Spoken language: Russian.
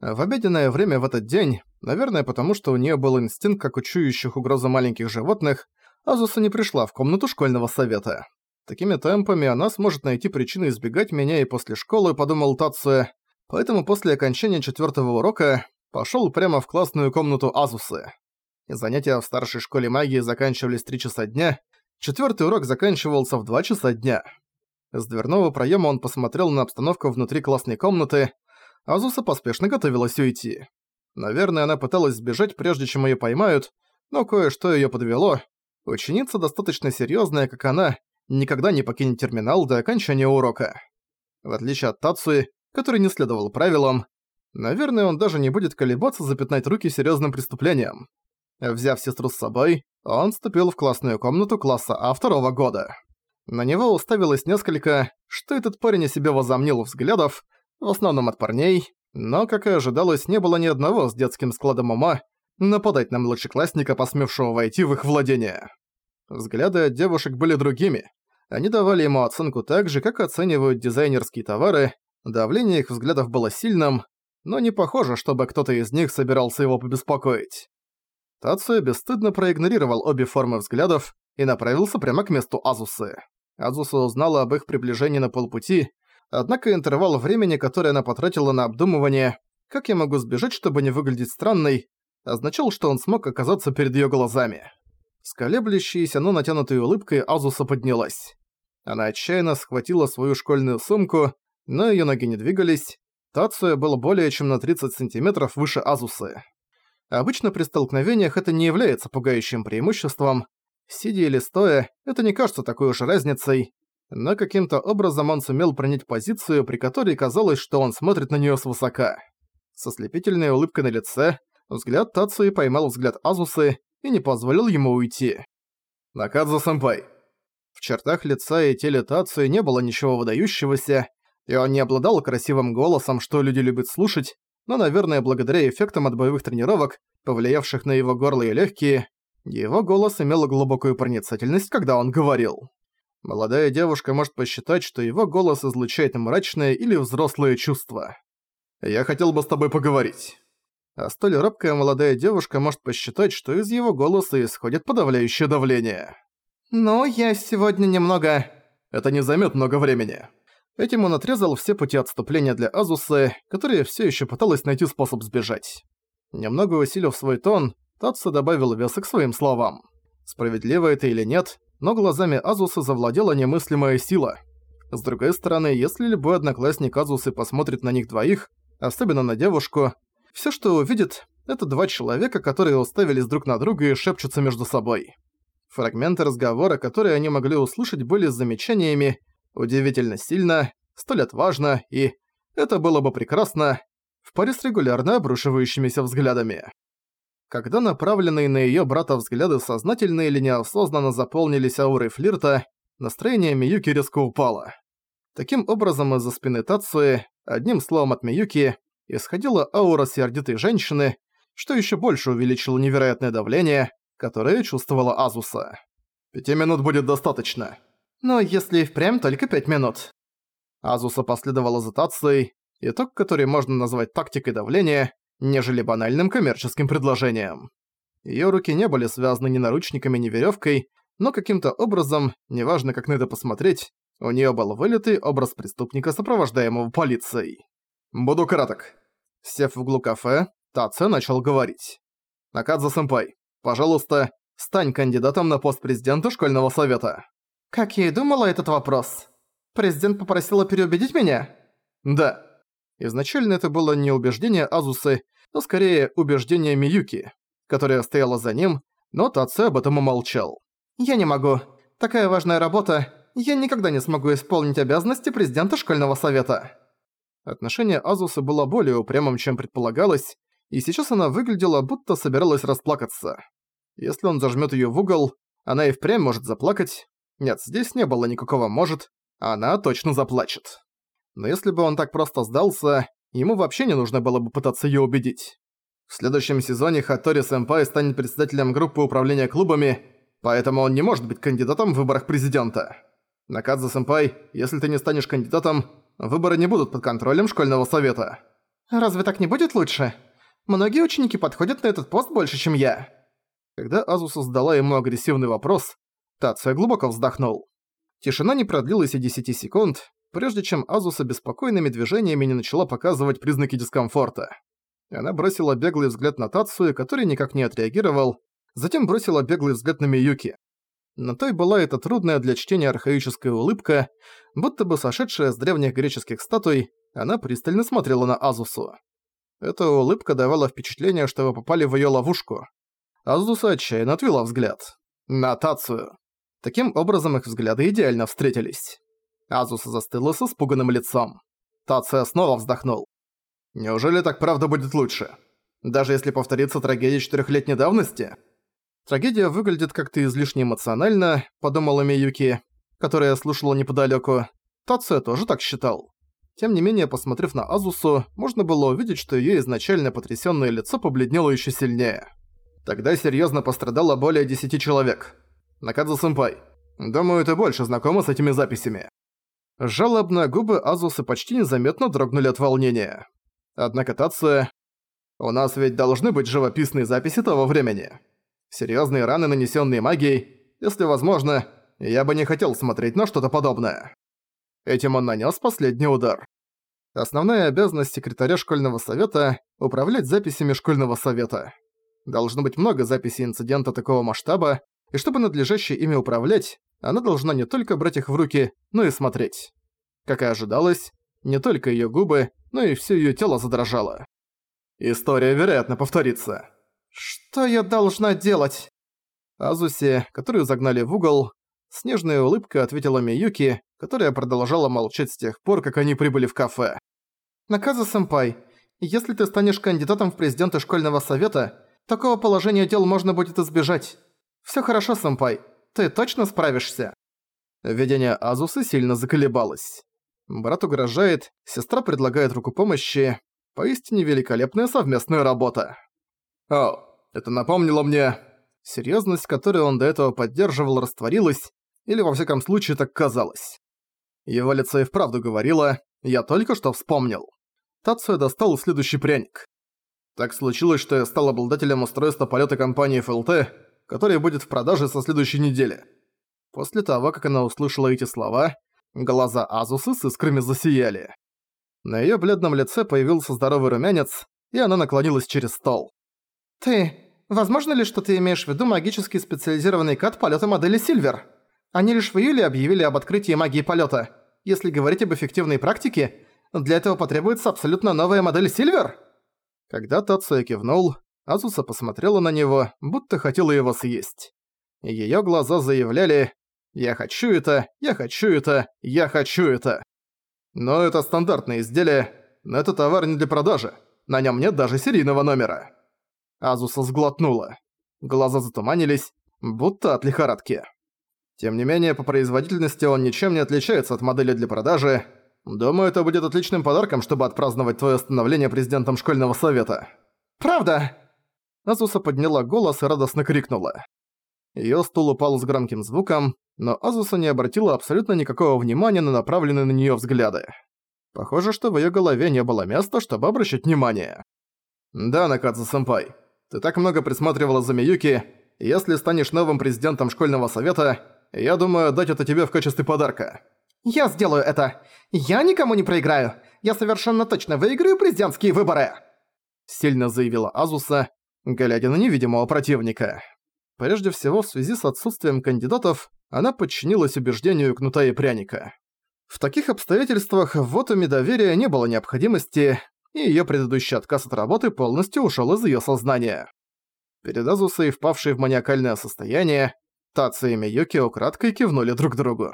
В обеденное время в этот день, наверное потому, что у нее был инстинкт, как у чующих угрозу маленьких животных, Азуса не пришла в комнату школьного совета. Такими темпами она сможет найти причины избегать меня и после школы, подумал Тацуя, поэтому после окончания четвертого урока пошел прямо в классную комнату Азусы. Занятия в старшей школе магии заканчивались в 3 часа дня, четвертый урок заканчивался в 2 часа дня. С дверного проема он посмотрел на обстановку внутри классной комнаты, Азуса поспешно готовилась уйти. Наверное, она пыталась сбежать, прежде чем ее поймают, но кое-что ее подвело. Ученица достаточно серьезная, как она, никогда не покинет терминал до окончания урока. В отличие от Тацуи, который не следовал правилам, наверное, он даже не будет колебаться запятнать руки серьезным преступлением. Взяв сестру с собой, он вступил в классную комнату класса А второго года. На него уставилось несколько, что этот парень о себе возомнил взглядов, в основном от парней, но, как и ожидалось, не было ни одного с детским складом ума нападать на младшеклассника, посмевшего войти в их владение. Взгляды от девушек были другими. Они давали ему оценку так же, как оценивают дизайнерские товары, давление их взглядов было сильным, но не похоже, чтобы кто-то из них собирался его побеспокоить. Тацуя бесстыдно проигнорировал обе формы взглядов и направился прямо к месту Азусы. Азуса узнала об их приближении на полпути, однако интервал времени, который она потратила на обдумывание, как я могу сбежать, чтобы не выглядеть странной, означал, что он смог оказаться перед её глазами. С колеблющейся, но натянутой улыбкой Азуса поднялась. Она отчаянно схватила свою школьную сумку, но её ноги не двигались. Тацуя был более чем на 30 сантиметров выше Азусы. Обычно при столкновениях это не является пугающим преимуществом. Сидя или стоя, это не кажется такой уж разницей, но каким-то образом он сумел принять позицию, при которой казалось, что он смотрит на неё свысока. Со слепительной улыбкой на лице, взгляд Тацуи поймал взгляд Азусы и не позволил ему уйти. «Накадзо-сэмпай». В чертах лица и теле Тацуи не было ничего выдающегося, и он не обладал красивым голосом, что люди любят слушать, но, наверное, благодаря эффектам от боевых тренировок, повлиявших на его горло и легкие, его голос имел глубокую проницательность, когда он говорил. Молодая девушка может посчитать, что его голос излучает мрачное или взрослое чувство. «Я хотел бы с тобой поговорить». А столь робкая молодая девушка может посчитать, что из его голоса исходит подавляющее давление. «Ну, я сегодня немного...» Это не займет много времени. Этим он отрезал все пути отступления для Азусы, которая все еще пыталась найти способ сбежать. Немного усилив свой тон, Татсу добавил веса к своим словам. Справедливо это или нет, но глазами Азуса завладела немыслимая сила. С другой стороны, если любой одноклассник Азусы посмотрит на них двоих, особенно на девушку, все, что увидит, это два человека, которые уставились друг на друга и шепчутся между собой. Фрагменты разговора, которые они могли услышать, были замечаниями «удивительно сильно», «столь отважно» и «это было бы прекрасно» в паре с регулярно обрушивающимися взглядами. Когда направленные на её брата взгляды сознательно или неосознанно заполнились аурой флирта, настроение Миюки резко упало. Таким образом, из-за спины Тацуи, одним словом от Миюки, исходила аура сердитой женщины, что ещё больше увеличило невероятное давление, которое чувствовала Азуса. «Пяти минут будет достаточно». «Но если впрямь только пять минут». Азуса последовала за Тацией, итог, который можно назвать тактикой давления, нежели банальным коммерческим предложением. Её руки не были связаны ни наручниками, ни верёвкой, но каким-то образом, неважно как на это посмотреть, у неё был вылитый образ преступника, сопровождаемого полицией. «Буду краток». Сев в углу кафе, Таце начал говорить. «Накадзо-сэмпай, пожалуйста, стань кандидатом на пост президента школьного совета». «Как я и думала этот вопрос. Президент попросила переубедить меня?» «Да». Изначально это было не убеждение Азусы, но скорее убеждение Миюки, которая стояла за ним, но Таце об этом умолчал. «Я не могу. Такая важная работа. Я никогда не смогу исполнить обязанности президента школьного совета». Отношение Азусы было более упрямым, чем предполагалось, и сейчас она выглядела, будто собиралась расплакаться. Если он зажмёт её в угол, она и впрямь может заплакать. Нет, здесь не было никакого «может», она точно заплачет. Но если бы он так просто сдался, ему вообще не нужно было бы пытаться её убедить. В следующем сезоне Хатори Сэмпай станет председателем группы управления клубами, поэтому он не может быть кандидатом в выборах президента. Накадзе Сэмпай, если ты не станешь кандидатом, выборы не будут под контролем школьного совета. Разве так не будет лучше? Многие ученики подходят на этот пост больше, чем я. Когда Азуса задала ему агрессивный вопрос, Тация глубоко вздохнул. Тишина не продлилась и 10 секунд, прежде чем Азуса беспокойными движениями не начала показывать признаки дискомфорта. Она бросила беглый взгляд на Тацию, который никак не отреагировал, затем бросила беглый взгляд на Миюки. На той была эта трудная для чтения архаическая улыбка, будто бы сошедшая с древних греческих статуй, она пристально смотрела на Азусу. Эта улыбка давала впечатление, что вы попали в её ловушку. Азуса отчаянно отвела взгляд. На Тацию. Таким образом их взгляды идеально встретились. Азуса застыла с испуганным лицом. Тация снова вздохнул. «Неужели так правда будет лучше? Даже если повторится трагедия четырехлетней давности?» Трагедия выглядит как-то излишне эмоционально, подумала Миюки, которая слушала неподалёку. Тация тоже так считал. Тем не менее, посмотрев на Азусу, можно было увидеть, что её изначально потрясённое лицо побледнело ещё сильнее. Тогда серьёзно пострадало более десяти человек. Накадзу-сэмпай, думаю, ты больше знакома с этими записями. Жалобно губы Азусы почти незаметно дрогнули от волнения. Однако Тация... У нас ведь должны быть живописные записи того времени. Серьёзные раны, нанесённые магией. Если возможно, я бы не хотел смотреть на что-то подобное. Этим он нанес последний удар. Основная обязанность секретаря школьного совета – управлять записями школьного совета. Должно быть много записей инцидента такого масштаба, и чтобы надлежаще ими управлять, она должна не только брать их в руки, но и смотреть. Как и ожидалось, не только её губы, но и всё её тело задрожало. История, вероятно, повторится. «Что я должна делать?» Азуси, которую загнали в угол, с нежной улыбкой ответила Миюки, которая продолжала молчать с тех пор, как они прибыли в кафе. «Наказа-сэмпай, если ты станешь кандидатом в президенты школьного совета, такого положения дел можно будет избежать. Всё хорошо, сэмпай, ты точно справишься?» Видение Азусы сильно заколебалось. Брат угрожает, сестра предлагает руку помощи. Поистине великолепная совместная работа. О, это напомнило мне... Серьезность, которую он до этого поддерживал, растворилась, или во всяком случае так казалось. Его лицо и вправду говорило «Я только что вспомнил». Тацуя достал следующий пряник. Так случилось, что я стал обладателем устройства полета компании ФЛТ, которое будет в продаже со следующей недели. После того, как она услышала эти слова, глаза Азусы с искрами засияли. На её бледном лице появился здоровый румянец, и она наклонилась через стол. «Ты... Возможно ли, что ты имеешь в виду магически специализированный кат полета модели Сильвер? Они лишь в июле объявили об открытии магии полета. Если говорить об эффективной практике, для этого потребуется абсолютно новая модель Сильвер?» Когда Тацуя кивнул, Азуса посмотрела на него, будто хотела его съесть. Её глаза заявляли «Я хочу это, я хочу это, я хочу это». Но это стандартное изделие, но это товар не для продажи, на нём нет даже серийного номера. Азуса сглотнула. Глаза затуманились, будто от лихорадки. Тем не менее, по производительности он ничем не отличается от модели для продажи. Думаю, это будет отличным подарком, чтобы отпраздновать твое становление президентом школьного совета. «Правда!» Азуса подняла голос и радостно крикнула. Её стул упал с громким звуком, но Азуса не обратила абсолютно никакого внимания на направленные на неё взгляды. Похоже, что в её голове не было места, чтобы обращать внимание. «Да, Накадзу-сэмпай, ты так много присматривала за Миюки. Если станешь новым президентом школьного совета, я думаю, дать это тебе в качестве подарка». «Я сделаю это! Я никому не проиграю! Я совершенно точно выиграю президентские выборы!» Сильно заявила Азуса, глядя на невидимого противника. Прежде всего, в связи с отсутствием кандидатов, она подчинилась убеждению кнута и пряника. В таких обстоятельствах в вотуме доверия не было необходимости, и её предыдущий отказ от работы полностью ушёл из её сознания. Перед Азусой, впавшей в маниакальное состояние, Таци и Миюки украдкой кивнули друг другу.